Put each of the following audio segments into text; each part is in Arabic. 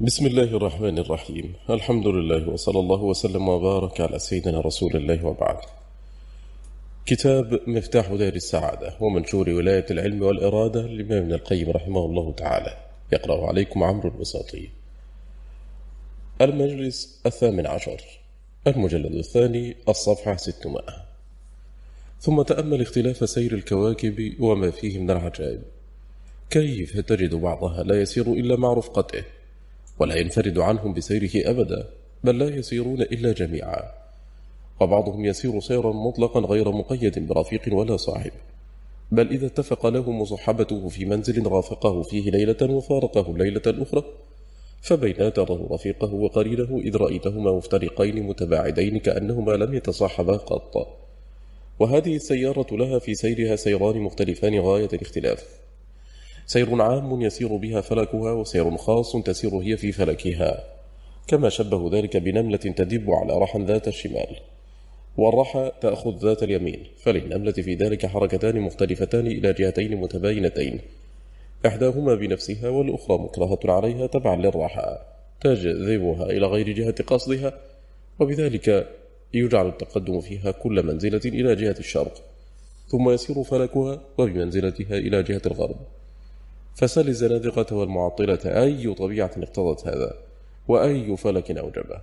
بسم الله الرحمن الرحيم الحمد لله وصلى الله وسلم وبارك على سيدنا رسول الله وبعد كتاب مفتاح دار السعادة ومنشور ولاية العلم والإرادة للإمام ابن القيم رحمه الله تعالى يقرأ عليكم عمرو البساطي المجلس الثامن عشر المجلد الثاني الصفحة 600 ثم تأمل اختلاف سير الكواكب وما فيه من العجائب كيف تجد بعضها لا يسير إلا مع رفقته ولا ينفرد عنهم بسيره أبدا بل لا يسيرون إلا جميعا. وبعضهم يسير سيرا مطلقا غير مقيد برفيق ولا صاحب. بل إذا اتفق له مصحبته في منزل رافقه فيه ليلة وفارقه ليلة أخرى فبينا ترى رفيقه وقرينه إذ رأيتهما مفترقين متباعدين كأنهما لم يتصاحبا قط. وهذه السيارة لها في سيرها سيران مختلفان غاية الاختلاف. سير عام يسير بها فلكها وسير خاص تسير هي في فلكها. كما شبه ذلك بنملة تدب على رحى ذات الشمال. والرحى تأخذ ذات اليمين فللنملة في ذلك حركتان مختلفتان إلى جهتين متباينتين. إحداهما بنفسها والأخرى مكرهة عليها تبعا للرحى تجذبها إلى غير جهة قصدها وبذلك يجعل التقدم فيها كل منزلة إلى جهة الشرق ثم يسير فلكها وبمنزلتها إلى جهة الغرب. فسل الزنادقة والمعطلة أي طبيعة اقتضت هذا؟ وأي فلك أوجبه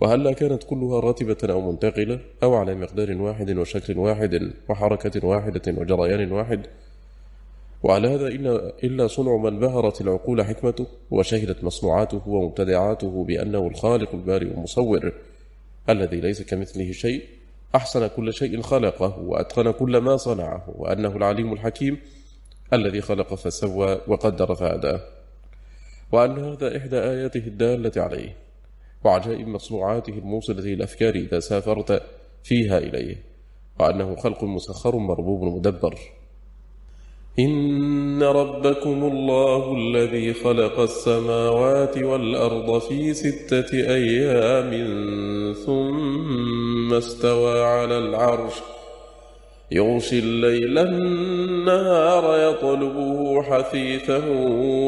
وهلا كانت كلها راتبة أو منتقلة؟ أو على مقدار واحد وشكل واحد وحركة واحدة وجريان واحد؟ وعلى هذا إلا, إلا صنع من بهرت العقول حكمته وشهدت مصنوعاته ومبتدعاته بأنه الخالق البارئ المصور الذي ليس كمثله شيء أحسن كل شيء خلقه وأتقن كل ما صنعه وأنه العليم الحكيم الذي خلق فسوى وقدر فهدى وأن هذا إحدى آياته الدالة عليه وعجائب مصنوعاته الموصلة للأفكار إذا سافرت فيها إليه وأنه خلق مسخر مربوب مدبر. إن ربكم الله الذي خلق السماوات والأرض في ستة أيام ثم استوى على العرش. يغشي الليل النهار يطلبه حثيثا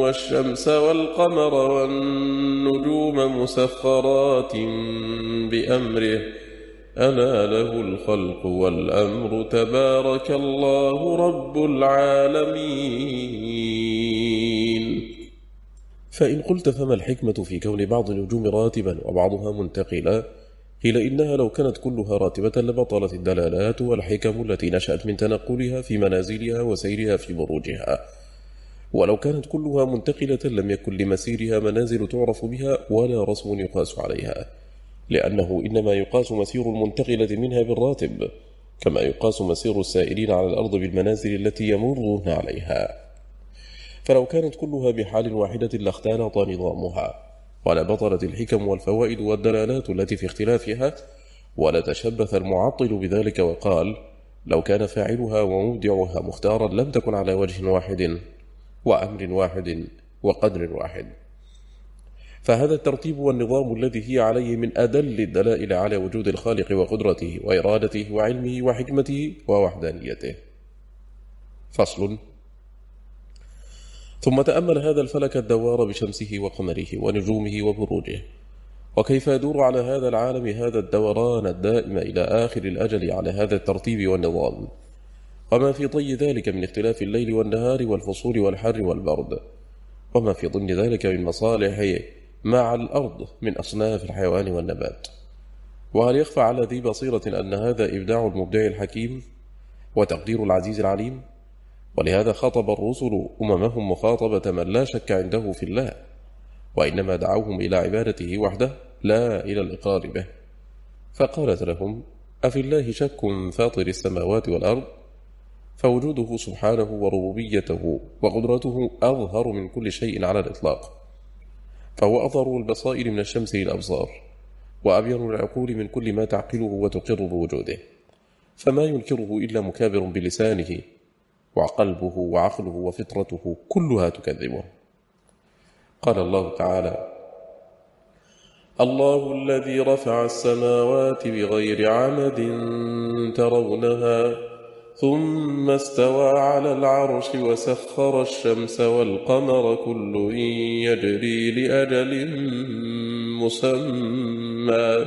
والشمس والقمر والنجوم مسخرات بأمره. ألا له الخلق والأمر تبارك الله رب العالمين. فإن قلت فما الحكمة في كون بعض النجوم راتبا وبعضها منتقلا؟ قيل إنها لو كانت كلها راتبة لبطلت الدلالات والحكم التي نشأت من تنقلها في منازلها وسيرها في بروجها. ولو كانت كلها منتقلة لم يكن لمسيرها منازل تعرف بها ولا رسم يقاس عليها لأنه إنما يقاس مسير المنتقلة منها بالراتب كما يقاس مسير السائرين على الأرض بالمنازل التي يمرون عليها. فلو كانت كلها بحال واحدة لاختلط نظامها. ولا بطلت الحكم والفوائد والدلالات التي في اختلافها ولا تشبث المعطل بذلك وقال لو كان فاعلها ومودعها مختارا لم تكن على وجه واحد وأمر واحد وقدر واحد. فهذا الترتيب والنظام الذي هي عليه من أدل الدلائل على وجود الخالق وقدرته وإرادته وعلمه وحكمته ووحدانيته. فصل. ثم تأمل هذا الفلك الدوار بشمسه وقمره ونجومه وبروجه. وكيف يدور على هذا العالم هذا الدوران الدائم إلى آخر الأجل على هذا الترتيب والنظام؟ وما في طي ذلك من اختلاف الليل والنهار والفصول والحر والبرد؟ وما في ضمن ذلك من مصالح مع الأرض من أصناف الحيوان والنبات؟ وهل يخفى على ذي بصيرة أن هذا إبداع المبدع الحكيم وتقدير العزيز العليم؟ ولهذا خاطب الرسل أممهم مخاطبة من لا شك عنده في الله وإنما دعوهم إلى عبادته وحده لا إلى الإقرار به. فقالت لهم أفي الله شك فاطر السماوات والأرض؟ فوجوده سبحانه وربوبيته وقدرته أظهر من كل شيء على الإطلاق. فهو أظهر البصائر من الشمس للأبصار وأبين العقول من كل ما تعقله وتقر بوجوده. فما ينكره إلا مكابر بلسانه وقلبه وعقله وفطرته كلها تكذبه. قال الله تعالى الله الذي رفع السماوات بغير عمد ترونها ثم استوى على العرش وسخر الشمس والقمر كل يجري لأجل مسمى.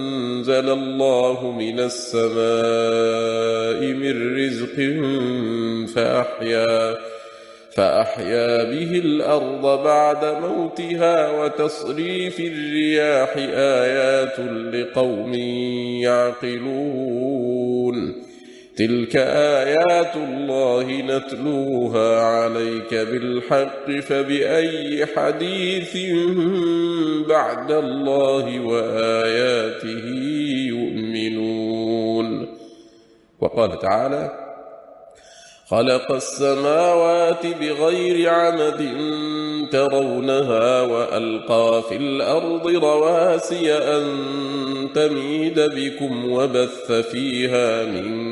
الله من السماء من رزق فأحيا فأحيا به الأرض بعد موتها وتصريف الرياح آيات لقوم يعقلون. تلك آيات الله نتلوها عليك بالحق فبأي حديث بعد الله وآياته يؤمنون وقال تعالى خلق السماوات بغير عمد ترونها وألقى في الأرض رواسي أن تميد بكم وبث فيها من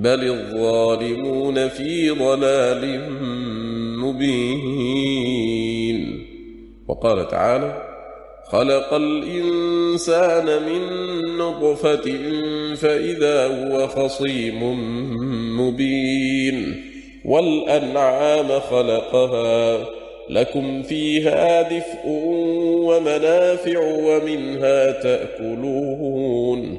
بل الظالمون في ضلال مبين وقال تعالى خلق الإنسان من نطفة فإذا هو خصيم مبين والأنعام خلقها لكم فيها دفء ومنافع ومنها تأكلون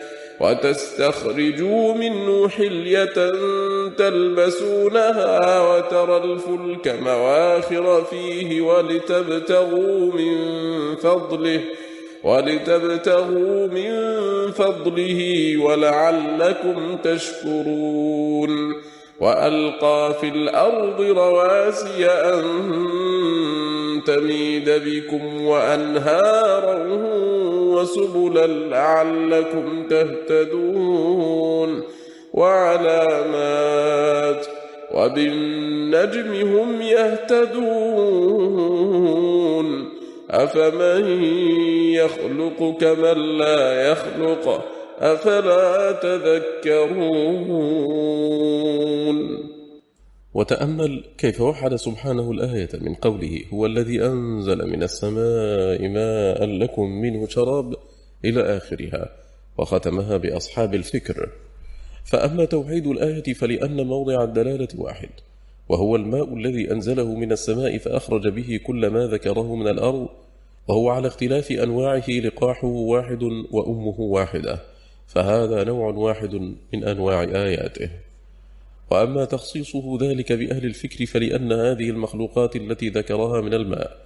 وتستخرجوا منه حلية تلبسونها وترى الفلك مواخر فيه ولتبتغوا من فضله ولتبتغوا من فضله ولعلكم تشكرون. وألقى في الأرض رواسي أن تميد بكم وأنهارا وسبلا لعلكم تهتدون وعلامات وبالنجم هم يهتدون أفمن يخلق كمن لا يخلق أفلا تذكرون وتأمل كيف وحد سبحانه الآية من قوله هو الذي أنزل من السماء ماء لكم منه شراب إلى آخرها وختمها بأصحاب الفكر فأما توحيد الآية فلأن موضع الدلالة واحد وهو الماء الذي أنزله من السماء فأخرج به كل ما ذكره من الأرض وهو على اختلاف أنواعه لقاحه واحد وأمه واحدة فهذا نوع واحد من أنواع آياته. وأما تخصيصه ذلك بأهل الفكر فلأن هذه المخلوقات التي ذكرها من الماء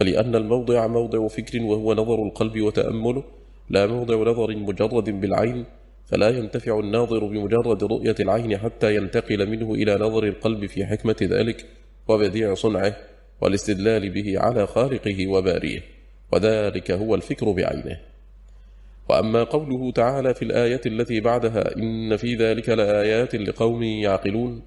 فلأن الموضع موضع فكر وهو نظر القلب وتأمله لا موضع نظر مجرد بالعين فلا ينتفع الناظر بمجرد رؤية العين حتى ينتقل منه إلى نظر القلب في حكمة ذلك وبديع صنعه والاستدلال به على خالقه وباريه وذلك هو الفكر بعينه. وأما قوله تعالى في الآية التي بعدها إن في ذلك لآيات لقوم يعقلون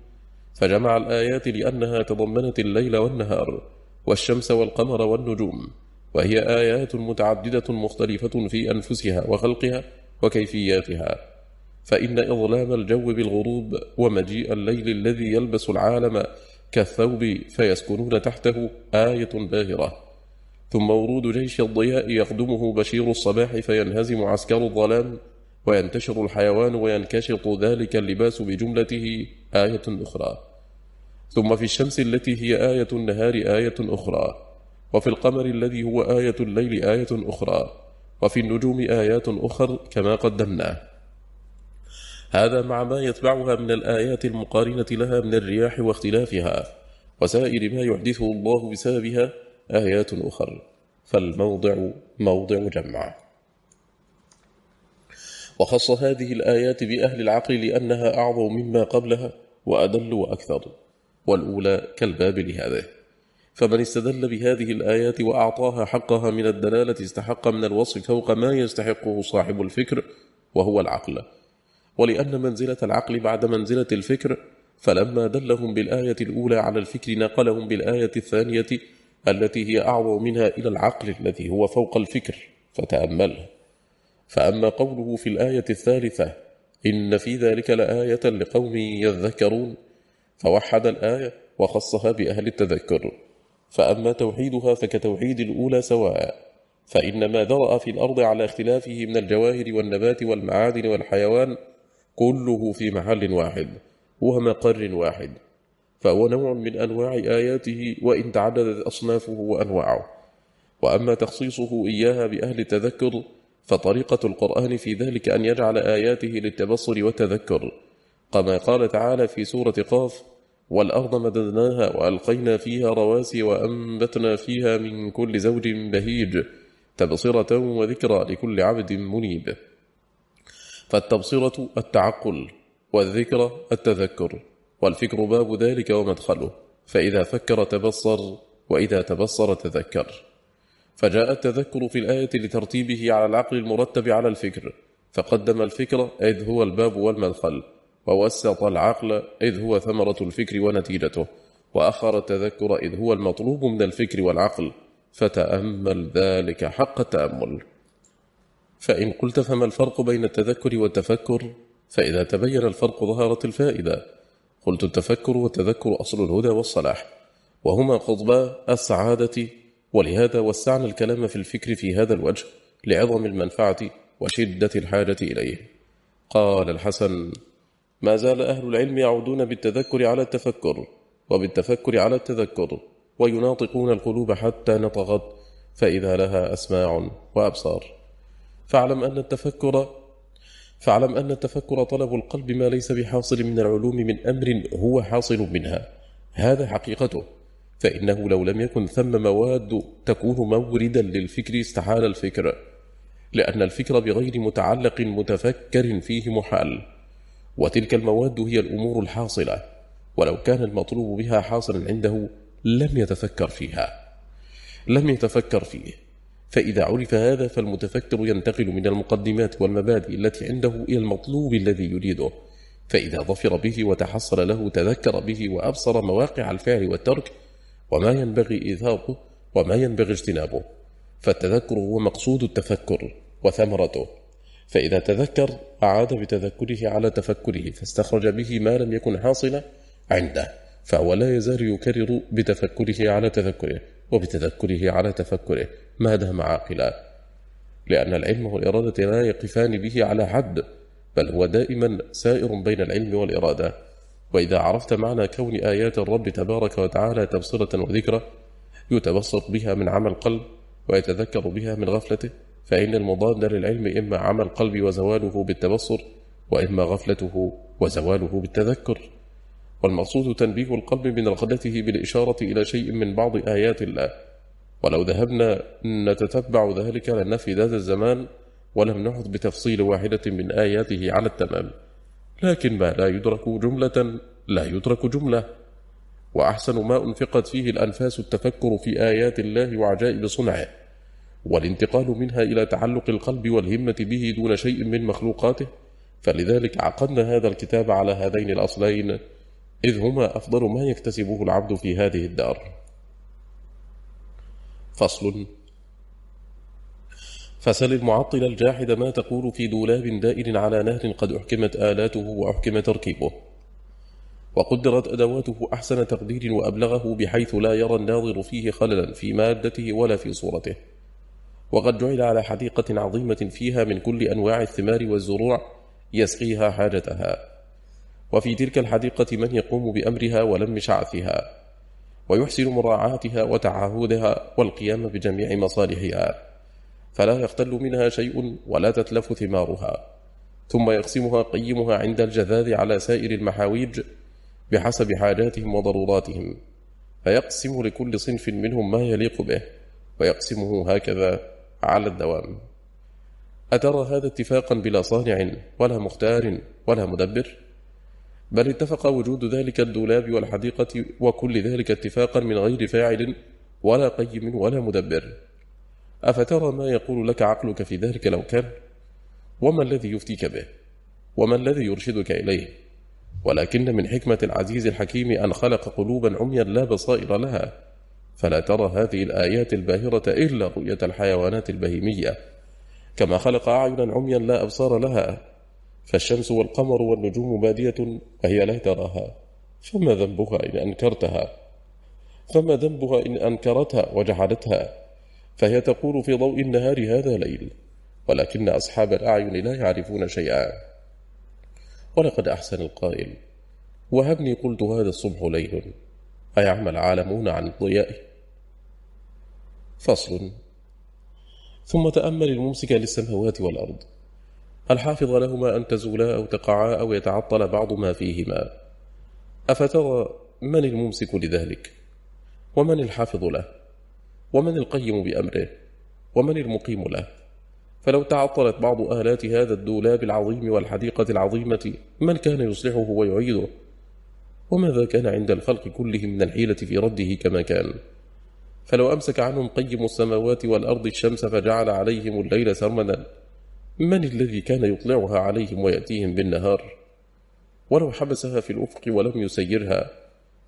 فجمع الآيات لأنها تضمنت الليل والنهار والشمس والقمر والنجوم وهي آيات متعددة مختلفة في أنفسها وخلقها وكيفياتها. فإن إظلام الجو بالغروب ومجيء الليل الذي يلبس العالم كالثوب فيسكنون تحته آية باهرة. ثم ورود جيش الضياء يخدمه بشير الصباح فينهزم عسكر الظلام وينتشر الحيوان وينكشط ذلك اللباس بجملته آية أخرى. ثم في الشمس التي هي آية النهار آية أخرى. وفي القمر الذي هو آية الليل آية أخرى. وفي النجوم آيات أخر كما قدمنا. هذا مع ما يتبعها من الآيات المقارنة لها من الرياح واختلافها. وسائر ما يحدثه الله بسببها آيات أخر. فالموضع موضع جمع. وخص هذه الآيات بأهل العقل لأنها أعظم مما قبلها وأدل وأكثر. والأولى كالباب لهذه. فمن استدل بهذه الآيات وأعطاها حقها من الدلالة استحق من الوصف فوق ما يستحقه صاحب الفكر وهو العقل. ولأن منزلة العقل بعد منزلة الفكر فلما دلهم بالآية الأولى على الفكر نقلهم بالآية الثانية التي هي أعظم منها إلى العقل الذي هو فوق الفكر فتأمله فأما قوله في الآية الثالثة إن في ذلك لآية لقوم يذكرون فوحد الآية وخصها بأهل التذكر. فأما توحيدها فكتوحيد الأولى سواء فإن ما ذرأ في الأرض على اختلافه من الجواهر والنبات والمعادن والحيوان كله في محل واحد ومقر واحد. فهو نوع من أنواع آياته وإن تعددت أصنافه وأنواعه. وأما تخصيصه إياها بأهل التذكر فطريقة القرآن في ذلك أن يجعل آياته للتبصر والتذكر. كما قال تعالى في سورة قاف والأرض مددناها وألقينا فيها رواسي وأنبتنا فيها من كل زوج بهيج تبصرة وذكرى لكل عبد منيب. فالتبصرة التعقل والذكر التذكر. والفكر باب ذلك ومدخله فإذا فكر تبصر وإذا تبصر تذكر. فجاء التذكر في الآية لترتيبه على العقل المرتب على الفكر. فقدم الفكر إذ هو الباب والمدخل. ووسط العقل إذ هو ثمرة الفكر ونتيجته. وأخر التذكر إذ هو المطلوب من الفكر والعقل. فتأمل ذلك حق التأمل. فإن قلت فما الفرق بين التذكر والتفكر؟ فإذا تبين الفرق ظهرت الفائدة. قلت التفكر والتذكر أصل الهدى والصلاح وهما قضبا السعادة ولهذا وسعنا الكلام في الفكر في هذا الوجه لعظم المنفعة وشدة الحاجة إليه. قال الحسن ما زال أهل العلم يعودون بالتذكر على التفكر وبالتفكر على التذكر ويناطقون القلوب حتى نطغت فإذا لها أسماع وأبصار. فاعلم أن التفكر فاعلم أن التفكر طلب القلب ما ليس بحاصل من العلوم من أمر هو حاصل منها. هذا حقيقته. فإنه لو لم يكن ثم مواد تكون موردا للفكر استحال الفكر لأن الفكر بغير متعلق متفكر فيه محال. وتلك المواد هي الأمور الحاصلة ولو كان المطلوب بها حاصلا عنده لم يتفكر فيها. لم يتفكر فيه. فإذا عرف هذا فالمتفكر ينتقل من المقدمات والمبادئ التي عنده إلى المطلوب الذي يريده. فإذا ظفر به وتحصل له تذكر به وأبصر مواقع الفعل والترك وما ينبغي إيثاره وما ينبغي اجتنابه. فالتذكر هو مقصود التفكر وثمرته. فإذا تذكر أعاد بتذكره على تفكره فاستخرج به ما لم يكن حاصلا عنده. فهو لا يزال يكرر بتفكره على تذكره وبتذكره على تفكره. ما دام عاقلا لأن العلم والإرادة لا يقفان به على حد بل هو دائما سائر بين العلم والإرادة. وإذا عرفت معنى كون آيات الرب تبارك وتعالى تبصرة وذكرى يتبصر بها من عمل قلب ويتذكر بها من غفلته فإن المضاد للعلم إما عمى القلب وزواله بالتبصر وإما غفلته وزواله بالتذكر. والمقصود تنبيه القلب من رغدته بالإشارة إلى شيء من بعض آيات الله. ولو ذهبنا نتتبع ذلك لنفي ذات الزمان ولم نحط بتفصيل واحدة من آياته على التمام. لكن ما لا يدرك جملة لا يدرك جملة. وأحسن ما أنفقت فيه الأنفاس التفكر في آيات الله وعجائب صنعه. والانتقال منها إلى تعلق القلب والهمة به دون شيء من مخلوقاته. فلذلك عقدنا هذا الكتاب على هذين الأصلين إذ هما أفضل ما يكتسبه العبد في هذه الدار. فصل. فسل المعطل الجاحد ما تقول في دولاب دائر على نهر قد أحكمت آلاته وأحكم تركيبه. وقدرت أدواته أحسن تقدير وأبلغه بحيث لا يرى الناظر فيه خللا في مادته ولا في صورته. وقد جعل على حديقة عظيمة فيها من كل أنواع الثمار والزروع يسقيها حاجتها. وفي تلك الحديقة من يقوم بأمرها ولم شعثها. ويحسن مراعاتها وتعاهدها والقيام بجميع مصالحها فلا يختل منها شيء ولا تتلف ثمارها. ثم يقسمها قيمها عند الجذاذ على سائر المحاويج بحسب حاجاتهم وضروراتهم. فيقسم لكل صنف منهم ما يليق به ويقسمه هكذا على الدوام. أترى هذا اتفاقا بلا صانع ولا مختار ولا مدبر؟ بل اتفق وجود ذلك الدولاب والحديقة وكل ذلك اتفاقا من غير فاعل ولا قيم ولا مدبر. أفترى ما يقول لك عقلك في ذلك لو كان؟ وما الذي يفتيك به؟ وما الذي يرشدك إليه؟ ولكن من حكمة العزيز الحكيم أن خلق قلوبا عميا لا بصائر لها. فلا ترى هذه الآيات الباهرة إلا رؤية الحيوانات البهيمية. كما خلق أعينا عميا لا أبصار لها. فالشمس والقمر والنجوم بادية وهي لا تراها. فما ذنبها إن أنكرتها؟ فما ذنبها إن أنكرتها وجحدتها؟ فهي تقول في ضوء النهار هذا ليل ولكن أصحاب الأعين لا يعرفون شيئا. ولقد أحسن القائل. وهبني قلت هذا الصبح ليل. أيعمى العالمون عن ضيائه؟ فصل. ثم تأمل الممسك للسماوات والأرض. الحافظ لهما أن تزولا أو تقعا أو يتعطل بعض ما فيهما. أفترى من الممسك لذلك؟ ومن الحافظ له؟ ومن القيم بأمره؟ ومن المقيم له؟ فلو تعطلت بعض آلات هذا الدولاب العظيم والحديقة العظيمة من كان يصلحه ويعيده؟ وماذا كان عند الخلق كلهم من الحيلة في رده كما كان؟ فلو أمسك عنهم قيم السماوات والأرض الشمس فجعل عليهم الليل سرمدا. من الذي كان يطلعها عليهم ويأتيهم بالنهار؟ ولو حبسها في الأفق ولم يسيرها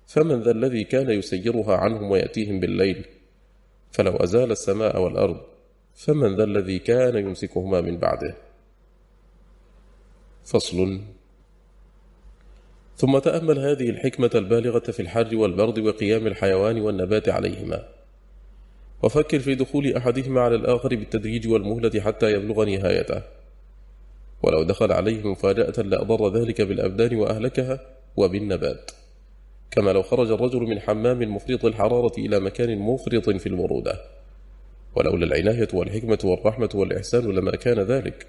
فمن ذا الذي كان يسيرها عنهم ويأتيهم بالليل؟ فلو أزال السماء والأرض فمن ذا الذي كان يمسكهما من بعده؟ فصل. ثم تأمل هذه الحكمة البالغة في الحر والبرد وقيام الحيوان والنبات عليهما. وفكر في دخول أحدهما على الآخر بالتدريج والمهلة حتى يبلغ نهايته. ولو دخل عليه مفاجأة لأضر ذلك بالأبدان وأهلكها وبالنبات. كما لو خرج الرجل من حمام مفرط الحرارة إلى مكان مفرط في البرودة ولولا العناية والحكمة والرحمة والإحسان لما كان ذلك.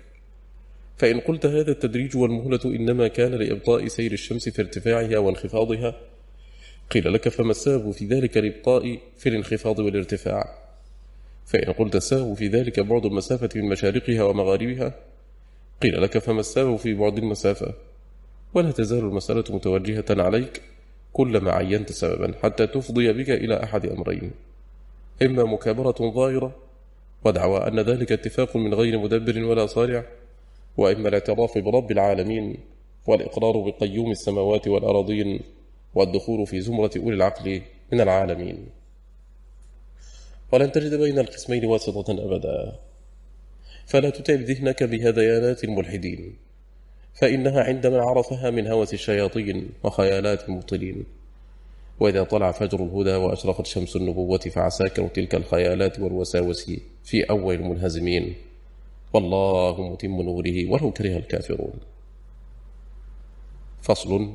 فإن قلت هذا التدريج والمهلة إنما كان لإبطاء سير الشمس في ارتفاعها وانخفاضها قيل لك فما السبب في ذلك الإبطاء في الانخفاض والارتفاع؟ فإن قلت السبب في ذلك بعد المسافة من مشارقها ومغاربها قيل لك فما السبب في بعد المسافة؟ ولا تزال المسألة متوجهة عليك كلما عينت سببا حتى تفضي بك إلى أحد أمرين. إما مكابرة ظاهرة ودعوى أن ذلك اتفاق من غير مدبر ولا صارع وإما الاعتراف برب العالمين والإقرار بقيوم السماوات والأراضين والدخول في زمرة أولي العقل من العالمين. ولن تجد بين القسمين واسطة أبدا. فلا تتعب ذهنك بهذيانات الملحدين فإنها عندما عرفها من هوس الشياطين وخيالات المبطلين. وإذا طلع فجر الهدى وأشرقت شمس النبوة فعساكر تلك الخيالات والوساوس في أول المنهزمين والله متم نوره ولو كره الكافرون. فصل.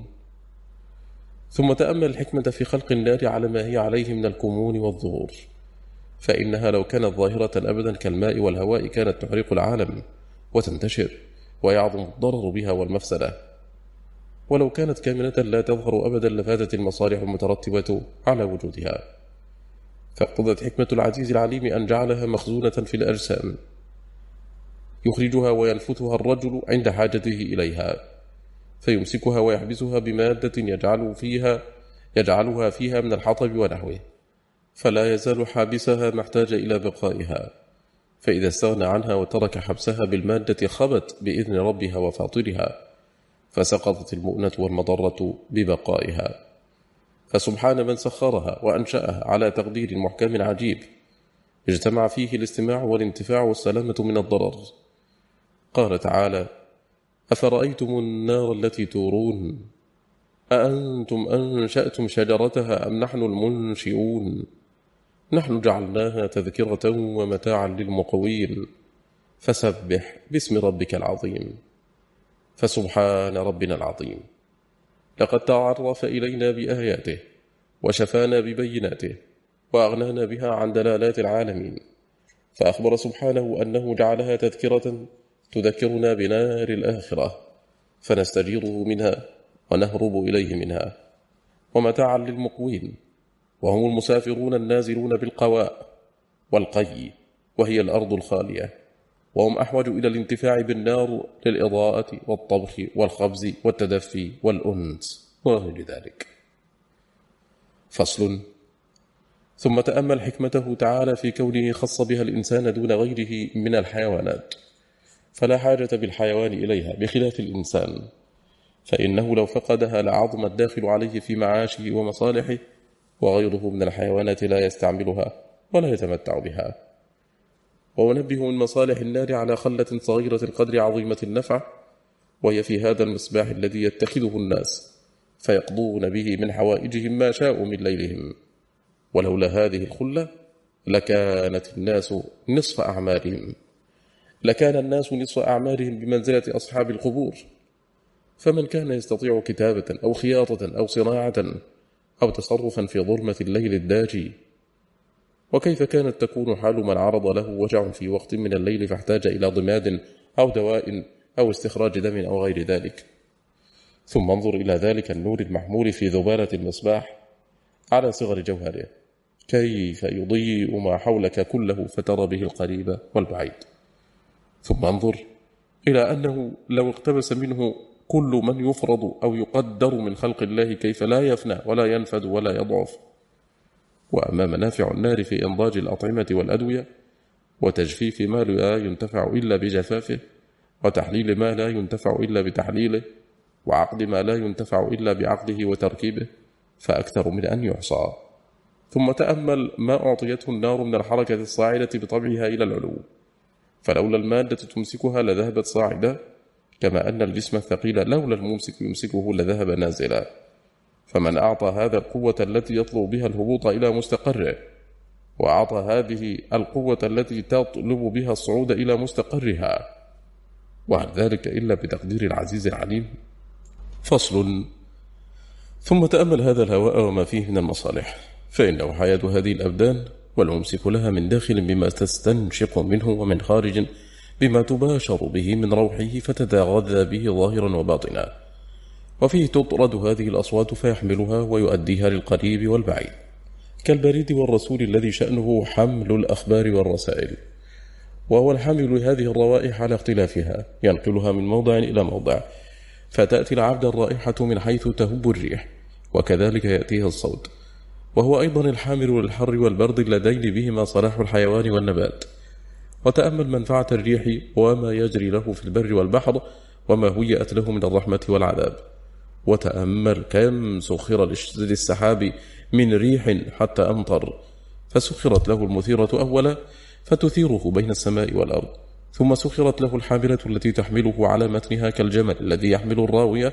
ثم تأمل الحكمة في خلق النار على ما هي عليه من الكمون والظهور. فإنها لو كانت ظاهرة أبدا كالماء والهواء كانت تحرق العالم وتنتشر ويعظم الضرر بها والمفسدة. ولو كانت كامنة لا تظهر أبدا لفاتت المصالح المترتبة على وجودها. فاقتضت حكمة العزيز العليم أن جعلها مخزونة في الأجسام. يخرجها وينفتها الرجل عند حاجته إليها. فيمسكها ويحبسها بمادة يجعل فيها يجعلها فيها من الحطب ونحوه. فلا يزال حابسها محتاج إلى بقائها. فإذا استغنى عنها وترك حبسها بالمادة خبت بإذن ربها وفاطرها فسقطت المؤنة والمضرة ببقائها. فسبحان من سخرها وأنشأها على تقدير محكم عجيب. اجتمع فيه الاستماع والانتفاع والسلامة من الضرر. قال تعالى أفرأيتم النار التي تورون؟ أأنتم أنشأتم شجرتها أم نحن المنشئون؟ نحن جعلناها تذكرة ومتاعا للمقوين. فسبح باسم ربك العظيم. فسبحان ربنا العظيم. لقد تعرف إلينا بآياته وشفانا ببيناته وأغنانا بها عن دلالات العالمين. فأخبر سبحانه أنه جعلها تذكرة تذكرنا بنار الآخرة. فنستجيره منها ونهرب إليه منها. ومتاعا للمقوين. وهم المسافرون النازلون بالقواء والقي وهي الأرض الخالية. وهم أحوج إلى الانتفاع بالنار للإضاءة والطبخ والخبز والتدفي والأنس. وغير ذلك فصل. ثم تأمل حكمته تعالى في كونه خص بها الإنسان دون غيره من الحيوانات. فلا حاجة بالحيوان إليها بخلاف الإنسان. فإنه لو فقدها لعظم الداخل عليه في معاشه ومصالحه وغيره من الحيوانات لا يستعملها ولا يتمتع بها. وأنبه من مصالح النار على خلة صغيرة القدر عظيمة النفع وهي في هذا المصباح الذي يتخذه الناس فيقضون به من حوائجهم ما شاءوا من ليلهم. ولولا هذه الخلة لكانت الناس نصف أعمالهم. لكان الناس نصف أعمالهم بمنزلة أصحاب القبور. فمن كان يستطيع كتابة أو خياطة أو صناعة أو تصرفا في ظلمة الليل الداجي. وكيف كانت تكون حال من عرض له وجع في وقت من الليل فاحتاج إلى ضماد أو دواء أو استخراج دم أو غير ذلك. ثم انظر إلى ذلك النور المحمول في ذبالة المصباح على صغر جوهره. كيف يضيء ما حولك كله فترى به القريب والبعيد. ثم انظر إلى أنه لو اقتبس منه كل من يفرض أو يقدر من خلق الله كيف لا يفنى ولا ينفد ولا يضعف. وأما منافع النار في إنضاج الأطعمة والأدوية وتجفيف ما لا ينتفع إلا بجفافه وتحليل ما لا ينتفع إلا بتحليله وعقد ما لا ينتفع إلا بعقده وتركيبه فأكثر من أن يحصى ثم تأمل ما أعطيته النار من الحركة الصاعدة بطبعها إلى العلو. فلولا المادة تمسكها لذهبت صاعدة كما أن الجسم الثقيل لولا الممسك يمسكه لذهب نازلا. فمن أعطى هذا القوة التي يطلب بها الهبوط إلى مستقره وأعطى هذه القوة التي تطلب بها الصعود إلى مستقرها. وهل ذلك إلا بتقدير العزيز العليم. فصل. ثم تأمل هذا الهواء وما فيه من المصالح فإنه حياة هذه الأبدان والممسك لها من داخل بما تستنشق منه ومن خارج بما تباشر به من روحه فتتغذى به ظاهرا وباطنا. وفيه تطرد هذه الأصوات فيحملها ويؤديها للقريب والبعيد. كالبريد والرسول الذي شأنه حمل الأخبار والرسائل. وهو الحامل لهذه الروائح على اختلافها ينقلها من موضع إلى موضع. فتأتي العبد الرائحة من حيث تهب الريح وكذلك يأتيها الصوت. وهو أيضا الحامل للحر والبرد اللذين بهما صلاح الحيوان والنبات. وتأمل منفعة الريح وما يجري له في البر والبحر وما هيأت له من الرحمة والعذاب. وتأمل كم سخر للسحاب من ريح حتى أمطر. فسخرت له المثيرة أولا فتثيره بين السماء والأرض. ثم سخرت له الحاملة التي تحمله على متنها كالجمل الذي يحمل الراوية.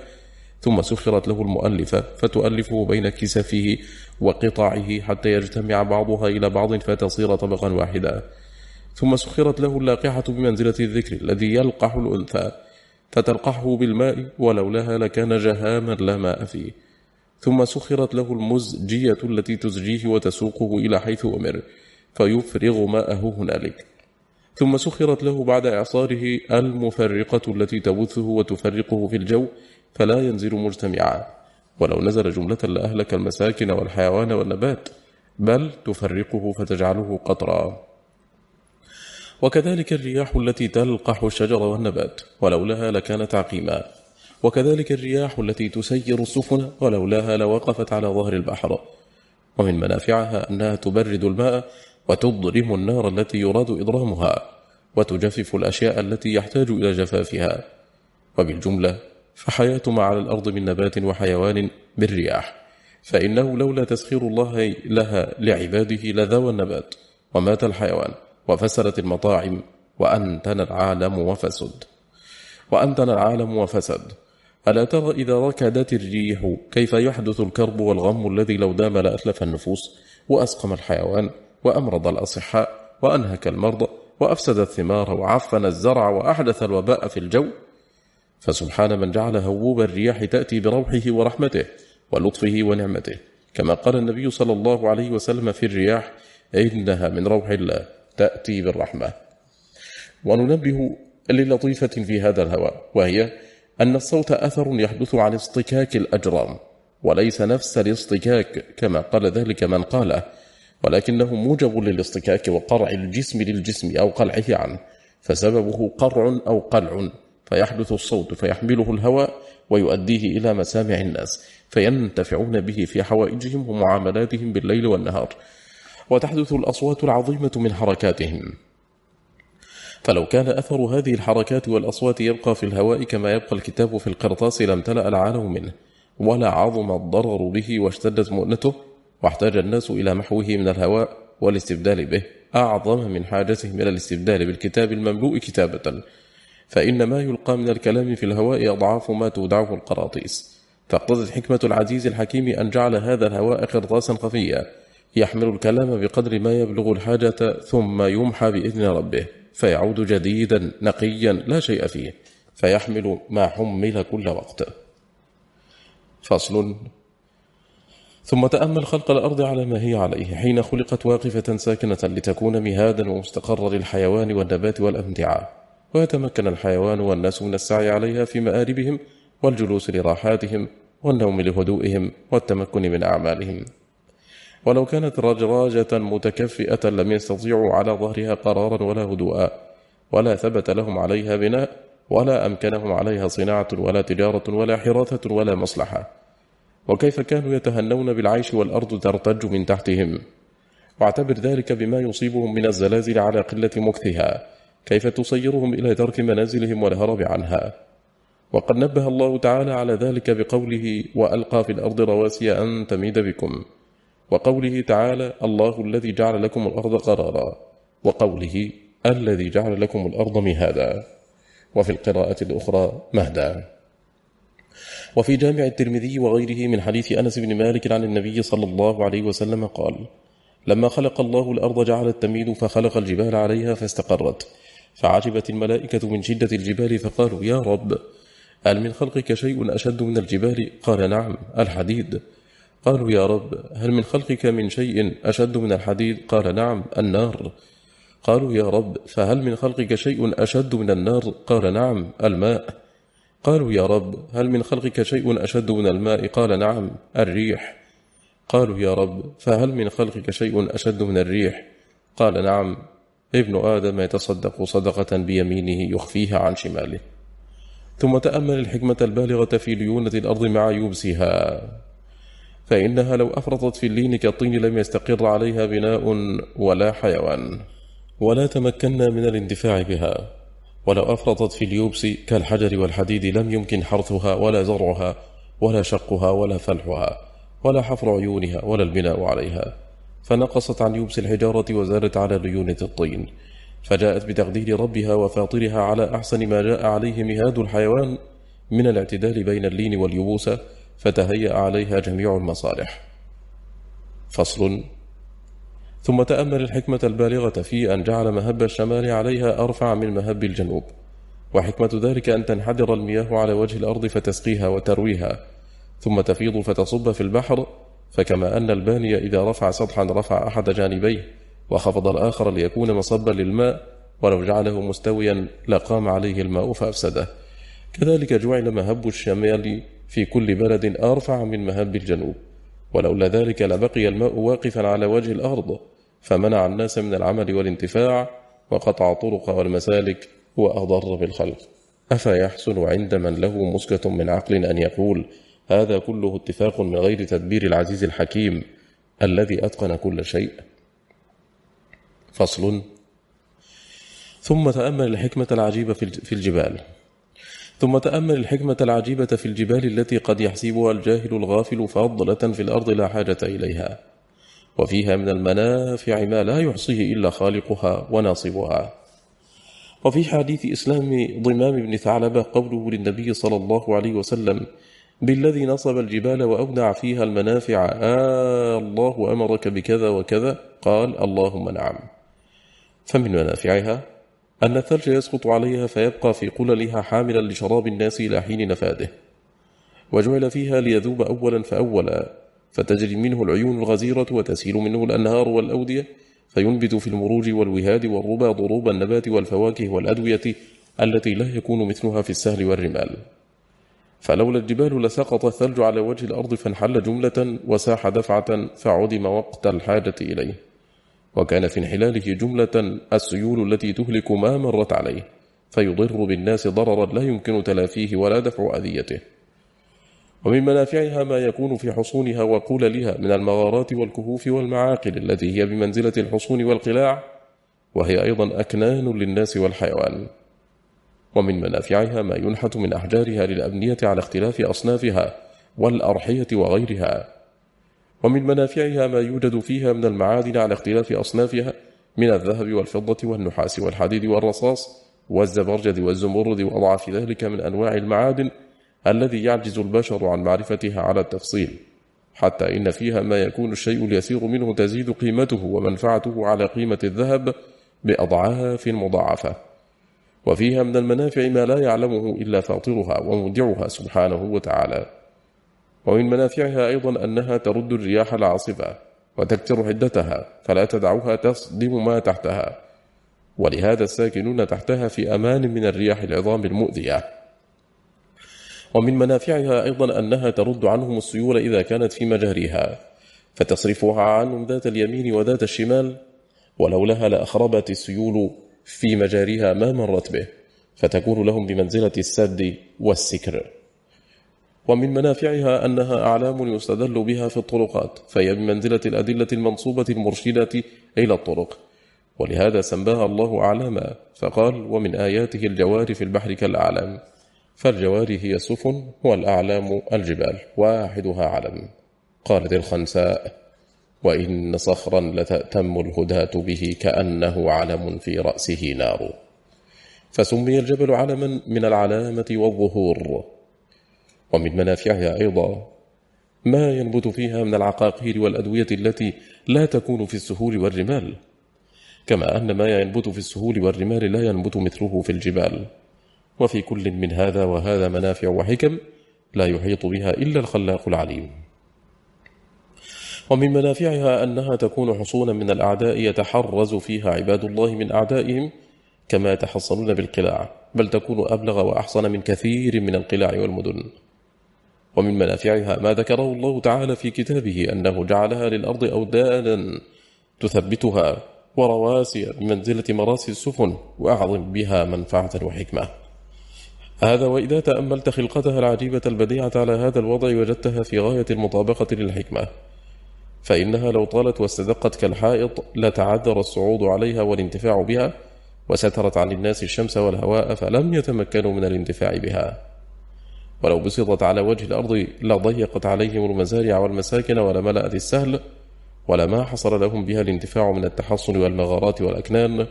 ثم سخرت له المؤلفة فتؤلفه بين كسفه وقطعه حتى يجتمع بعضها إلى بعض فتصير طبقا واحدا. ثم سخرت له اللاقحة بمنزلة الذكر الذي يلقح الأنثى فتلقحه بالماء ولولاها لكان جهاما لا ماء فيه. ثم سخرت له المزجية التي تزجيه وتسوقه إلى حيث أمر فيفرغ ماءه هنالك. ثم سخرت له بعد إعصاره المفرقة التي تبثه وتفرقه في الجو فلا ينزل مجتمعا. ولو نزل جملة لأهلك المساكن والحيوان والنبات بل تفرقه فتجعله قطرا. وكذلك الرياح التي تلقح الشجر والنبات ولولاها لكانت عقيما وكذلك الرياح التي تسير السفن ولولاها لوقفت على ظهر البحر. ومن منافعها أنها تبرد الماء وتضرم النار التي يراد إضرامها وتجفف الأشياء التي يحتاج إلى جفافها. وبالجملة فحياة ما على الأرض من نبات وحيوان بالرياح. فإنه لولا تسخير الله لها لعباده لذوى النبات ومات الحيوان. وفسدت المطاعم وأنتن العالم وفسد. وأنتن العالم وفسد. ألا ترى إذا ركدت الريح كيف يحدث الكرب والغم الذي لو دام لأتلف النفوس وأسقم الحيوان وأمرض الأصحاء وأنهك المرضى وأفسد الثمار وعفن الزرع وأحدث الوباء في الجو. فسبحان من جعل هووب الرياح تأتي بروحه ورحمته ولطفه ونعمته. كما قال النبي صلى الله عليه وسلم في الرياح إنها من روح الله. تأتي بالرحمة. وننبه للطيفة في هذا الهواء وهي أن الصوت أثر يحدث عن اصطكاك الأجرام وليس نفس الاصطكاك كما قال ذلك من قاله ولكنه موجب للاصطكاك وقرع الجسم للجسم أو قلعه عنه فسببه قرع أو قلع فيحدث الصوت فيحمله الهواء ويؤديه إلى مسامع الناس فينتفعون به في حوائجهم ومعاملاتهم بالليل والنهار. وتحدث الأصوات العظيمة من حركاتهم. فلو كان أثر هذه الحركات والأصوات يبقى في الهواء كما يبقى الكتاب في القرطاس لامتلأ العالم منه ولا عظم الضرر به واشتدت مؤنته واحتاج الناس إلى محوه من الهواء والاستبدال به. أعظم من حاجتهم إلى الاستبدال بالكتاب المملوء كتابة. فإن ما يلقى من الكلام في الهواء أضعاف ما تودعه القراطيس. فاقتضت حكمة العزيز الحكيم أن جعل هذا الهواء قرطاسا خفيا. يحمل الكلام بقدر ما يبلغ الحاجة ثم يمحى بإذن ربه فيعود جديدا نقيا لا شيء فيه فيحمل ما حمل كل وقت. فصل. ثم تأمل خلق الأرض على ما هي عليه حين خلقت واقفة ساكنة لتكون مهادا ومستقرا للحيوان والنبات والأمتعة. ويتمكن الحيوان والناس من السعي عليها في مآربهم والجلوس لراحاتهم والنوم لهدوئهم والتمكن من أعمالهم. ولو كانت رجراجة متكفئة لم يستطيعوا على ظهرها قرارا ولا هدوءا ولا ثبت لهم عليها بناء ولا أمكنهم عليها صناعة ولا تجارة ولا حراثة ولا مصلحة. وكيف كانوا يتهنون بالعيش والأرض ترتج من تحتهم؟ واعتبر ذلك بما يصيبهم من الزلازل على قلة مكثها. كيف تصيرهم إلى ترك منازلهم والهرب عنها؟ وقد نبه الله تعالى على ذلك بقوله وألقى في الأرض رواسي أن تميد بكم وقوله تعالى الله الذي جعل لكم الأرض قرارا وقوله الذي جعل لكم الأرض مهادا وفي القراءة الأخرى مهدا. وفي جامع الترمذي وغيره من حديث أنس بن مالك عن النبي صلى الله عليه وسلم قال لما خلق الله الأرض جعلت تميد فخلق الجبال عليها فاستقرت. فعجبت الملائكة من شدة الجبال فقالوا يا رب هل من خلقك شيء أشد من الجبال؟ قال نعم الحديد. قالوا يا رب هل من خلقك من شيء أشد من الحديد? قال نعم النار. قالوا يا رب فهل من خلقك شيء أشد من النار? قال نعم الماء. قالوا يا رب هل من خلقك شيء أشد من الماء؟ قال نعم الريح. قالوا يا رب فهل من خلقك شيء أشد من الريح؟ قال نعم ابن آدم يتصدق صدقة بيمينه يخفيها عن شماله. ثم تأمل الحكمة البالغة في ليونة الأرض مع يبسها فإنها لو أفرطت في اللين كالطين لم يستقر عليها بناء ولا حيوان. ولا تمكنا من الاندفاع بها. ولو أفرطت في اليوبس كالحجر والحديد لم يمكن حرثها ولا زرعها ولا شقها ولا فلحها ولا حفر عيونها ولا البناء عليها. فنقصت عن يبس الحجارة وزادت على ليونة الطين. فجاءت بتقدير ربها وفاطرها على أحسن ما جاء عليه مهاد الحيوان من الاعتدال بين اللين واليبوسة فتهيأ عليها جميع المصالح. فصل. ثم تأمل الحكمة البالغة في أن جعل مهب الشمال عليها أرفع من مهب الجنوب وحكمة ذلك أن تنحدر المياه على وجه الأرض فتسقيها وترويها ثم تفيض فتصب في البحر فكما أن الباني إذا رفع سطحا رفع أحد جانبيه وخفض الآخر ليكون مصبا للماء ولو جعله مستويا لقام عليه الماء فأفسده. كذلك جعل مهب الشمال في كل بلد أرفع من مهب الجنوب. ولولا ذلك لبقي الماء واقفا على وجه الأرض فمنع الناس من العمل والانتفاع وقطع الطرق والمسالك وأضر بالخلق. أفيحسن عند من له مسكة من عقل أن يقول هذا كله اتفاق من غير تدبير العزيز الحكيم الذي أتقن كل شيء. فصل. ثم تأمل الحكمة العجيبة في الجبال. ثم تأمل الحكمة العجيبة في الجبال التي قد يحسبها الجاهل الغافل فضلة في الأرض لا حاجة إليها. وفيها من المنافع ما لا يحصيه إلا خالقها وناصبها. وفي حديث إسلام ضمام بن ثعلبة قوله للنبي صلى الله عليه وسلم بالذي نصب الجبال وأودع فيها المنافع آه الله أمرك بكذا وكذا. قال اللهم نعم. فمن منافعها أن الثلج يسقط عليها فيبقى في قللها حاملا لشراب الناس إلى حين نفاده. وجعل فيها ليذوب أولا فأولا فتجري منه العيون الغزيرة وتسيل منه الأنهار والأودية فينبت في المروج والوهاد والربى ضروب النبات والفواكه والأدوية التي لا يكون مثلها في السهل والرمال. فلولا الجبال لسقط الثلج على وجه الأرض فانحل جملة وساح دفعة فعدم وقت الحاجة إليه. وكان في انحلاله جملة السيول التي تهلك ما مرت عليه فيضر بالناس ضررا لا يمكن تلافيه ولا دفع أذيته. ومن منافعها ما يكون في حصونها وقوللها من المغارات والكهوف والمعاقل التي هي بمنزلة الحصون والقلاع وهي أيضا أكنان للناس والحيوان. ومن منافعها ما ينحت من أحجارها للأبنية على اختلاف أصنافها والأرحية وغيرها. ومن منافعها ما يوجد فيها من المعادن على اختلاف أصنافها من الذهب والفضة والنحاس والحديد والرصاص والزبرجد والزمرد وأضعف ذلك من أنواع المعادن الذي يعجز البشر عن معرفتها على التفصيل حتى إن فيها ما يكون الشيء اليسير منه تزيد قيمته ومنفعته على قيمة الذهب بأضعاف مضاعفة. وفيها من المنافع ما لا يعلمه إلا فاطرها ومودعها سبحانه وتعالى. ومن منافعها أيضا أنها ترد الرياح العاصفة وتكتر حدتها فلا تدعها تصدم ما تحتها. ولهذا الساكنون تحتها في أمان من الرياح العظام المؤذية. ومن منافعها أيضا أنها ترد عنهم السيول إذا كانت في مجاريها فتصرفها عنهم ذات اليمين وذات الشمال. ولولاها لأخربت السيول في مجاريها ما مرت به فتكون لهم بمنزلة السد والسكر. ومن منافعها أنها أعلام يستدل بها في الطرقات فهي بمنزلة الأدلة المنصوبة المرشدة إلى الطرق. ولهذا سماها الله أعلاما فقال ومن آياته الجوار في البحر كالأعلام فالجوار هي السفن والأعلام الجبال واحدها علم. قالت الخنساء وإن صخرا لتأتم الهداة به كأنه علم في رأسه نار. فسمي الجبل علما من العلامة والظهور ومن منافعها أيضا. ما ينبت فيها من العقاقير والأدوية التي لا تكون في السهول والرمال. كما أن ما ينبت في السهول والرمال لا ينبت مثله في الجبال. وفي كل من هذا وهذا منافع وحكم لا يحيط بها إلا الخلاق العليم. ومن منافعها أنها تكون حصونا من الأعداء يتحرز فيها عباد الله من أعدائهم كما يتحصنون بالقلاع بل تكون أبلغ وأحصن من كثير من القلاع والمدن. ومن منافعها ما ذكره الله تعالى في كتابه أنه جعلها للأرض أودانا تثبتها ورواسي بمنزلة مراسي السفن وأعظم بها منفعة وحكمة. هذا وإذا تأملت خلقتها العجيبة البديعة على هذا الوضع وجدتها في غاية المطابقة للحكمة. فإنها لو طالت واستدقت كالحائط لتعذر الصعود عليها والانتفاع بها وسترت عن الناس الشمس والهواء فلم يتمكنوا من الانتفاع بها. ولو بسطت على وجه الأرض لضيقت عليهم المزارع والمساكن ولملأت السهل ولما حصل لهم بها الانتفاع من التحصن والمغارات والأكنان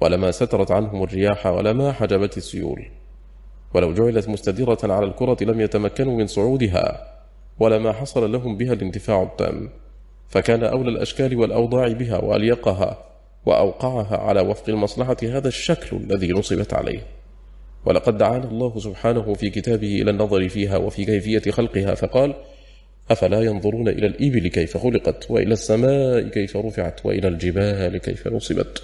ولما سترت عنهم الرياح ولما حجبت السيول. ولو جعلت مستديرة على الكرة لم يتمكنوا من صعودها ولما حصل لهم بها الانتفاع التام. فكان أولى الأشكال والأوضاع بها وأليقها وأوقعها على وفق المصلحة هذا الشكل الذي نصبت عليه. ولقد دعانا الله سبحانه في كتابه إلى النظر فيها وفي كيفية خلقها فقال أفلا ينظرون إلى الإبل كيف خلقت وإلى السماء كيف رفعت وإلى الجبال كيف نصبت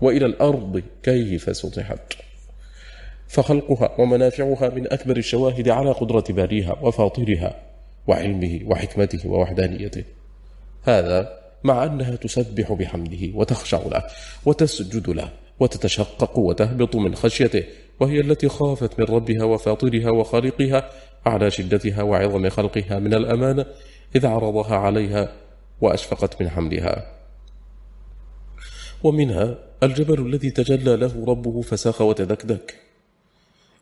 وإلى الأرض كيف سطحت. فخلقها ومنافعها من أكبر الشواهد على قدرة باريها وفاطرها وعلمه وحكمته ووحدانيته. هذا مع أنها تسبح بحمده وتخشع له وتسجد له وتتشقق وتهبط من خشيته وهي التي خافت من ربها وفاطرها وخالقها على شدتها وعظم خلقها من الأمانة إذ عرضها عليها وأشفقت من حملها. ومنها الجبل الذي تجلى له ربه فساخ وتدكدك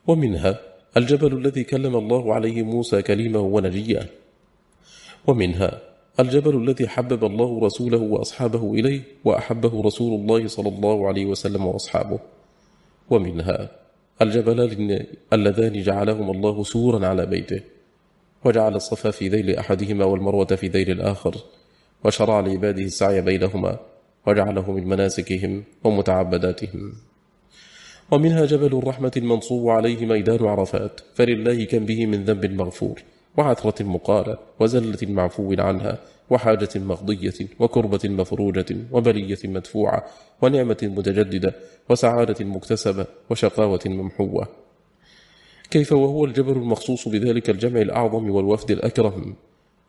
ومنها الجبل الذي كلم الله عليه موسى كليمه ونجيه ومنها الجبل الذي حبب الله رسوله وأصحابه إليه وأحبه رسول الله صلى الله عليه وسلم وأصحابه. ومنها الجبلان اللذان جعلهما الله سورا على بيته وجعل الصفا في ذيل أحدهما والمروة في ذيل الآخر وشرع لعباده السعي بينهما وجعله من مناسكهم ومتعبداتهم. ومنها جبل الرحمة المنصوب عليه ميدان عرفات فلله كم به من ذنب مغفور وعثرة مقالة وزلة معفو عنها وحاجة مقضية وكربة مفروجة وبلية مدفوعة ونعمة متجددة وسعادة مكتسبة وشقاوة ممحوة. كيف وهو الجبل المخصوص بذلك الجمع الأعظم والوفد الأكرم؟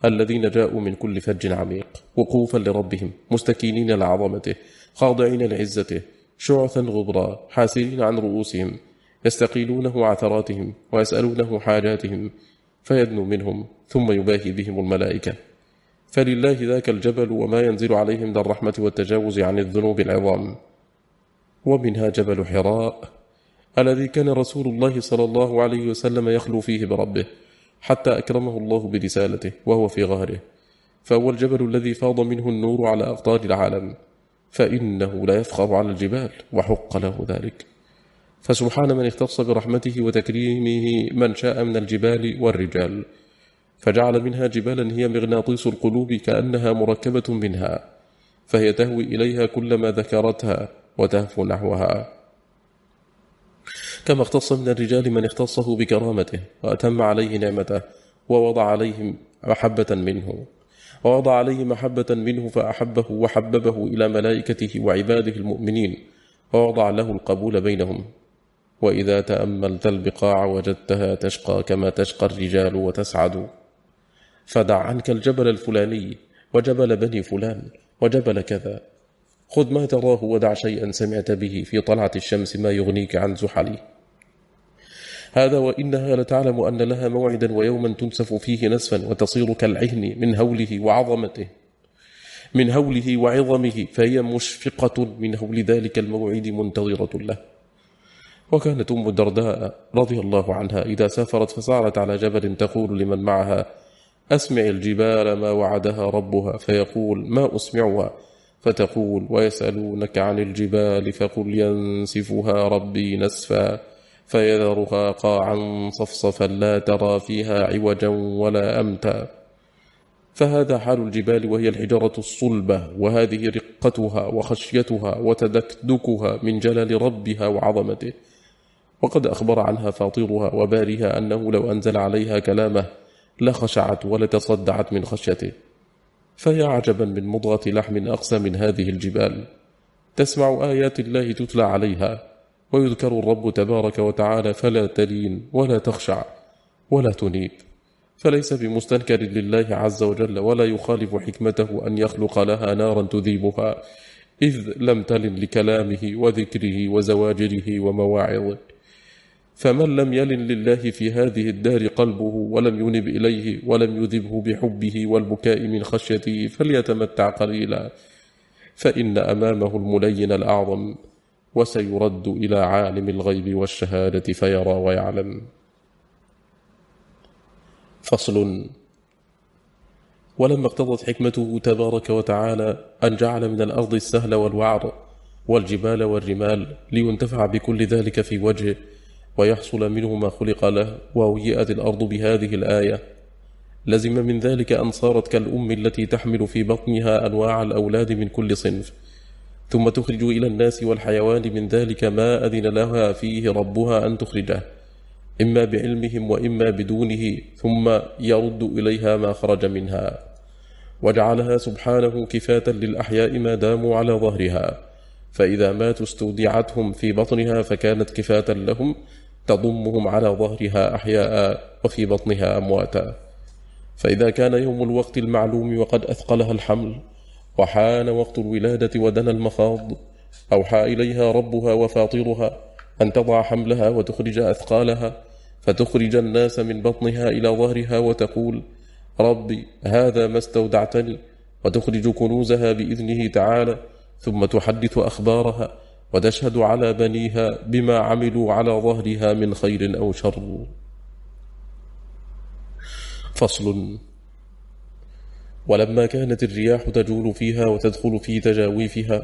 الذين جاءوا من كل فج عميق وقوفا لربهم مستكينين لعظمته خاضعين لعزته شعثا غبرا حاسرين عن رؤوسهم يستقيلونه عثراتهم ويسألونه حاجاتهم فيدنو منهم ثم يباهي بهم الملائكة. فلله ذاك الجبل وما ينزل عليهم من الرحمة والتجاوز عن الذنوب العظام. ومنها جبل حراء الذي كان رسول الله صلى الله عليه وسلم يخلو فيه بربه حتى أكرمه الله برسالته وهو في غهره. فهو الجبل الذي فاض منه النور على أقطار العالم. فإنه لا يفخر على الجبال وحق له ذلك. فسبحان من اختص برحمته وتكريمه من شاء من الجبال والرجال. فجعل منها جبالا هي مغناطيس القلوب كأنها مركبة منها فهي تهوي إليها كلما ذكرتها وتهفو نحوها. كما اختص من الرجال من اختصه بكرامته وأتم عليه نعمته ووضع عليهم محبة منه. ووضع عليه محبة منه فأحبه وحببه إلى ملائكته وعباده المؤمنين ووضع له القبول بينهم. وإذا تأملت البقاع وجدتها تشقى كما تشقى الرجال وتسعد. فدع عنك الجبل الفلاني وجبل بني فلان وجبل كذا. خذ ما تراه ودع شيئا سمعت به في طلعة الشمس ما يغنيك عن زحلي. هذا وإنها لتعلم أن لها موعدا ويوما تنسف فيه نسفا وتصير كالعهن من هوله وعظمته. من هوله وعظمه فهي مشفقة من هول ذلك الموعد منتظرة له. وكانت أم الدرداء رضي الله عنها إذا سافرت فصارت على جبل تقول لمن معها أسمع الجبال ما وعدها ربها فيقول ما أسمعها؟ فتقول ويسألونك عن الجبال فقل ينسفها ربي نسفا فيذرها قاعا صفصفا لا ترى فيها عوجا ولا أمتا. فهذا حال الجبال وهي الحجرة الصلبة وهذه رقتها وخشيتها وتدكدكها من جلال ربها وعظمته. وقد أخبر عنها فاطرها وبارها أنه لو أنزل عليها كلامه لخشعت ولتصدعت من خشيته فيا عجبا من مضغة لحم أقسى من هذه الجبال. تسمع آيات الله تتلى عليها ويذكر الرب تبارك وتعالى فلا تلين ولا تخشع ولا تنيب. فليس بمستنكر لله عز وجل ولا يخالف حكمته أن يخلق لها نارا تذيبها إذ لم تلن لكلامه وذكره وزواجره ومواعظه. فمن لم يلن لله في هذه الدار قلبه ولم ينب إليه ولم يذبه بحبه والبكاء من خشيته فليتمتع قليلا فإن أمامه الملين الأعظم وسيرد إلى عالم الغيب والشهادة فيرى ويعلم. فصل ولما اقتضت حكمته تبارك وتعالى أن جعل من الأرض السهل والوعر والجبال والرمال لينتفع بكل ذلك في وجهه ويحصل منه ما خلق له وهيئت الأرض بهذه الآية. لزم من ذلك أن صارت كالأم التي تحمل في بطنها أنواع الأولاد من كل صنف. ثم تخرج إلى الناس والحيوان من ذلك ما أذن لها فيه ربها أن تخرجه. إما بعلمهم وإما بدونه ثم يرد إليها ما خرج منها. وجعلها سبحانه كفاة للأحياء ما داموا على ظهرها. فإذا ماتوا استودعتهم في بطنها فكانت كفاة لهم تضمهم على ظهرها أحياء وفي بطنها أمواتا. فإذا كان يوم الوقت المعلوم وقد أثقلها الحمل وحان وقت الولادة ودنا المخاض أوحى إليها ربها وفاطرها أن تضع حملها وتخرج أثقالها فتخرج الناس من بطنها إلى ظهرها وتقول ربي هذا ما استودعتني. وتخرج كنوزها بإذنه تعالى ثم تحدث أخبارها وتشهد على بنيها بما عملوا على ظهرها من خير أو شر. فصل. ولما كانت الرياح تجول فيها وتدخل في تجاويفها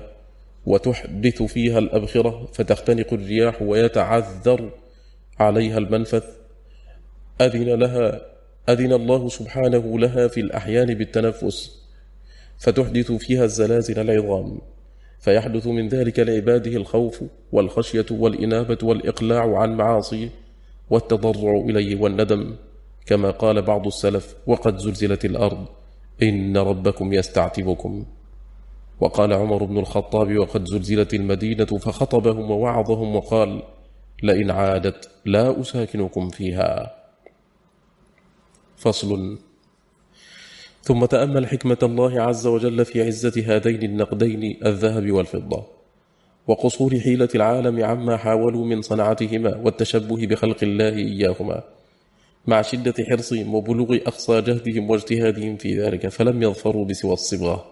وتحدث فيها الأبخرة فتختنق الرياح ويتعذر عليها المنفث أذن لها أذن الله سبحانه لها في الأحيان بالتنفس فتحدث فيها الزلازل العظام. فيحدث من ذلك لعباده الخوف والخشية والإنابة والإقلاع عن معاصيه والتضرع إليه والندم كما قال بعض السلف وقد زلزلت الأرض إن ربكم يستعتبكم. وقال عمر بن الخطاب وقد زلزلت المدينة فخطبهم ووعظهم وقال لئن عادت لا أساكنكم فيها. فصل ثم تأمل حكمة الله عز وجل في عزة هذين النقدين الذهب والفضة وقصور حيلة العالم عما حاولوا من صنعتهما والتشبه بخلق الله إياهما مع شدة حرصهم وبلوغ أقصى جهدهم واجتهادهم في ذلك فلم يظفروا بسوى الصبغة.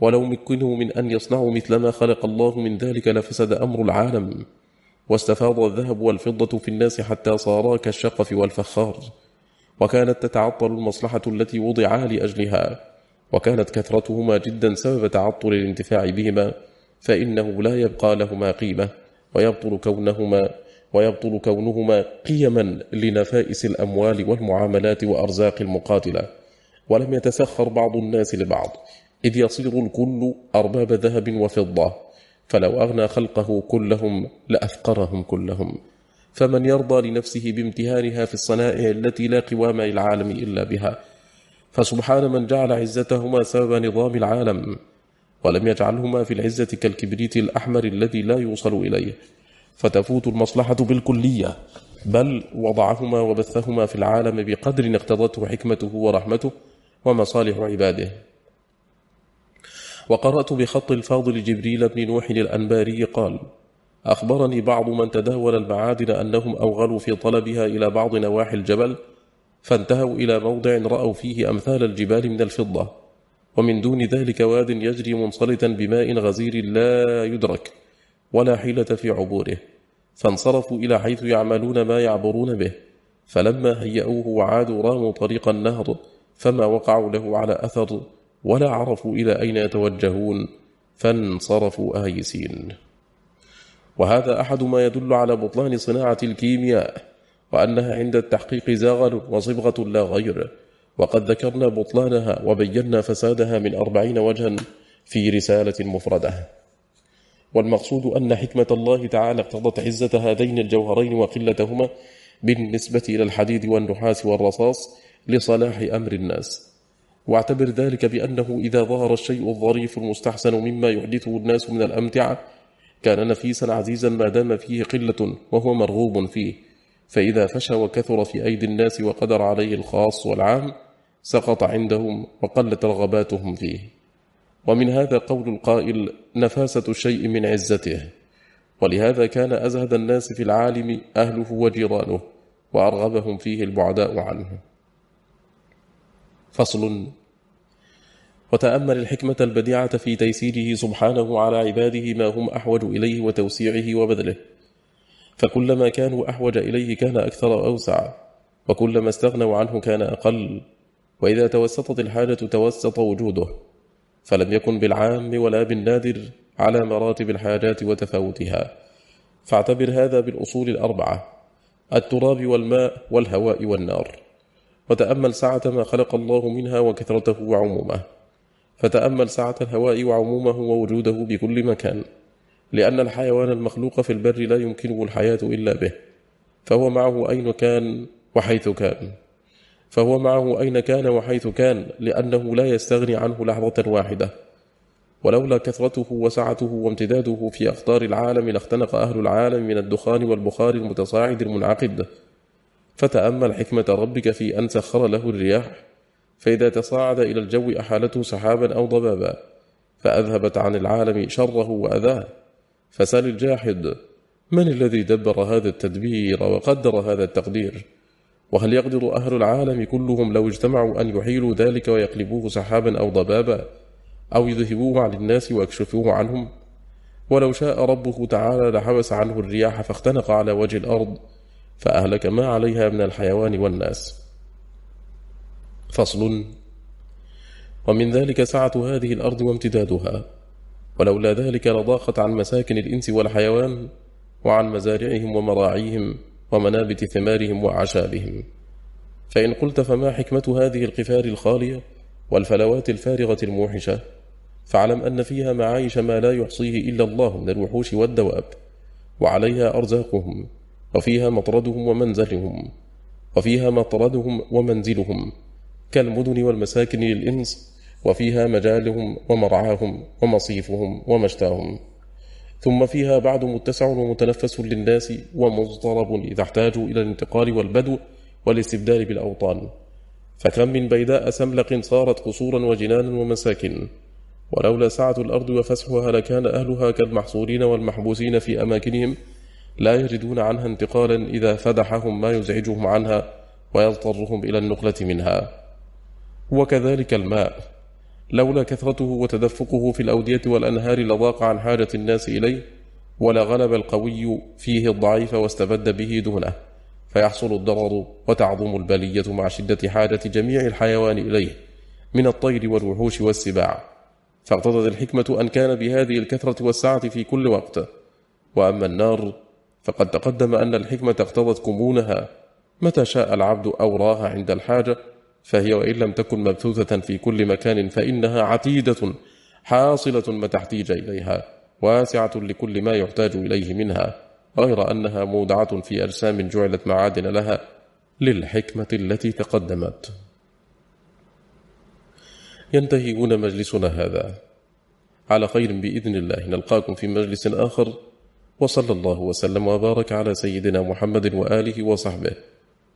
ولو مكنوا من أن يصنعوا مثل ما خلق الله من ذلك لفسد أمر العالم واستفاض الذهب والفضة في الناس حتى صارا كالشقف والفخار. وكانت تتعطل المصلحة التي وضعا لأجلها وكانت كثرتهما جدا سبب تعطل الانتفاع بهما فإنه لا يبقى لهما قيمة ويبطل كونهما ويبطل كونهما قيما لنفائس الأموال والمعاملات وأرزاق المقاتلة. ولم يتسخر بعض الناس لبعض إذ يصير الكل أرباب ذهب وفضة فلو أغنى خلقه كلهم لأفقرهم كلهم. فمن يرضى لنفسه بامتهانها في الصنائع التي لا قوام العالم إلا بها. فسبحان من جعل عزتهما سبب نظام العالم ولم يجعلهما في العزة كالكبريت الأحمر الذي لا يوصل إليه. فتفوت المصلحة بالكلية بل وضعهما وبثهما في العالم بقدر اقتضته حكمته ورحمته ومصالح عباده. وقرأت بخط الفاضل جبريل بن نوح الأنباري قال أخبرني بعض من تداول المعادن أنهم أوغلوا في طلبها إلى بعض نواحي الجبل فانتهوا إلى موضع رأوا فيه أمثال الجبال من الفضة ومن دون ذلك واد يجري منصلتا بماء غزير لا يدرك ولا حيلة في عبوره فانصرفوا إلى حيث يعملون ما يعبرون به فلما هيئوه وعادوا راموا طريق النهر فما وقعوا له على أثر ولا عرفوا إلى أين يتوجهون فانصرفوا آيسين وهذا أحد ما يدل على بطلان صناعة الكيمياء وأنها عند التحقيق زاغل وصبغة لا غير. وقد ذكرنا بطلانها وبينا فسادها من أربعين وجها في رسالة مفردة. والمقصود أن حكمة الله تعالى اقتضت عزة هذين الجوهرين وقلتهما بالنسبة إلى الحديد والنحاس والرصاص لصلاح أمر الناس. واعتبر ذلك بأنه إذا ظهر الشيء الظريف المستحسن مما يحدثه الناس من الأمتعة كان نفيسا عزيزا ما دام فيه قلة وهو مرغوب فيه. فإذا فشى وكثر في أيدي الناس وقدر عليه الخاص والعام سقط عندهم وقلت رغباتهم فيه. ومن هذا قول القائل نفاسة الشيء من عزته. ولهذا كان أزهد الناس في العالم أهله وجيرانه وأرغبهم فيه البعداء عنه. فصل وتأمل الحكمة البديعة في تيسيره سبحانه على عباده ما هم أحوج إليه وتوسيعه وبذله. فكلما كانوا أحوج إليه كان أكثر وأوسع وكلما استغنوا عنه كان أقل. وإذا توسطت الحاجة توسط وجوده فلم يكن بالعام ولا بالنادر على مراتب الحاجات وتفاوتها. فاعتبر هذا بالأصول الأربعة التراب والماء والهواء والنار. وتأمل سعة ما خلق الله منها وكثرته وعمومه. فتأمل سعة الهواء وعمومه ووجوده بكل مكان لأن الحيوان المخلوق في البر لا يمكنه الحياة إلا به فهو معه أين كان وحيث كان فهو معه أين كان وحيث كان لأنه لا يستغني عنه لحظة واحدة ولولا كثرته وسعته وامتداده في أخطار العالم لاختنق أهل العالم من الدخان والبخار المتصاعد المنعقد. فتأمل حكمة ربك في أن سخر له الرياح فإذا تصاعد إلى الجو أحالته سحابا أو ضبابا فأذهبت عن العالم شره وأذاه. فسل الجاحد من الذي دبر هذا التدبير وقدر هذا التقدير؟ وهل يقدر أهل العالم كلهم لو اجتمعوا أن يحيلوا ذلك ويقلبوه سحابا أو ضبابا؟ أو يذهبوه عن الناس ويكشفوه عنهم؟ ولو شاء ربه تعالى لحبس عنه الرياح فاختنق على وجه الأرض فأهلك ما عليها من الحيوان والناس. فصل. ومن ذلك سعة هذه الأرض وامتدادها ولولا ذلك لضاقت عن مساكن الإنس والحيوان وعن مزارعهم ومراعيهم ومنابت ثمارهم وأعشابهم. فإن قلت فما حكمة هذه القفار الخالية والفلوات الفارغة الموحشة؟ فاعلم أن فيها معايش ما لا يحصيه إلا الله من الوحوش والدواب وعليها أرزاقهم وفيها مطردهم ومنزلهم وفيها مطردهم ومنزلهم. كالمدن والمساكن للإنس وفيها مجالهم ومرعاهم ومصيفهم ومشتاهم. ثم فيها بعد متسع ومتنفس للناس ومضطرب إذا احتاجوا إلى الانتقال والبدو والاستبدال بالأوطان. فكم من بيداء سملق صارت قصورا وجنانا ومساكن. ولولا سعة الأرض وفسحها لكان أهلها كالمحصورين والمحبوسين في أماكنهم لا يجدون عنها انتقالا إذا فدحهم ما يزعجهم عنها ويضطرهم إلى النقلة منها. وكذلك الماء. لولا كثرته وتدفقه في الأودية والأنهار لضاق عن حاجة الناس إليه ولغلب القوي فيه الضعيف واستبد به دونه. فيحصل الضرر وتعظم البلية مع شدة حاجة جميع الحيوان إليه من الطير والوحوش والسباع. فاقتضت الحكمة أن كان بهذه الكثرة والسعة في كل وقت. وأما النار فقد تقدم أن الحكمة اقتضت كمونها. متى شاء العبد أوراها عند الحاجة؟ فهي وإن لم تكن مبثوثة في كل مكان فإنها عتيدة حاصلة متى احتيج إليها واسعة لكل ما يحتاج إليه منها غير أنها مودعة في أجسام جعلت معادن لها للحكمة التي تقدمت. ينتهي هنا مجلسنا هذا. على خير بإذن الله. نلقاكم في مجلس آخر. وصلى الله وسلم وبارك على سيدنا محمد وآله وصحبه.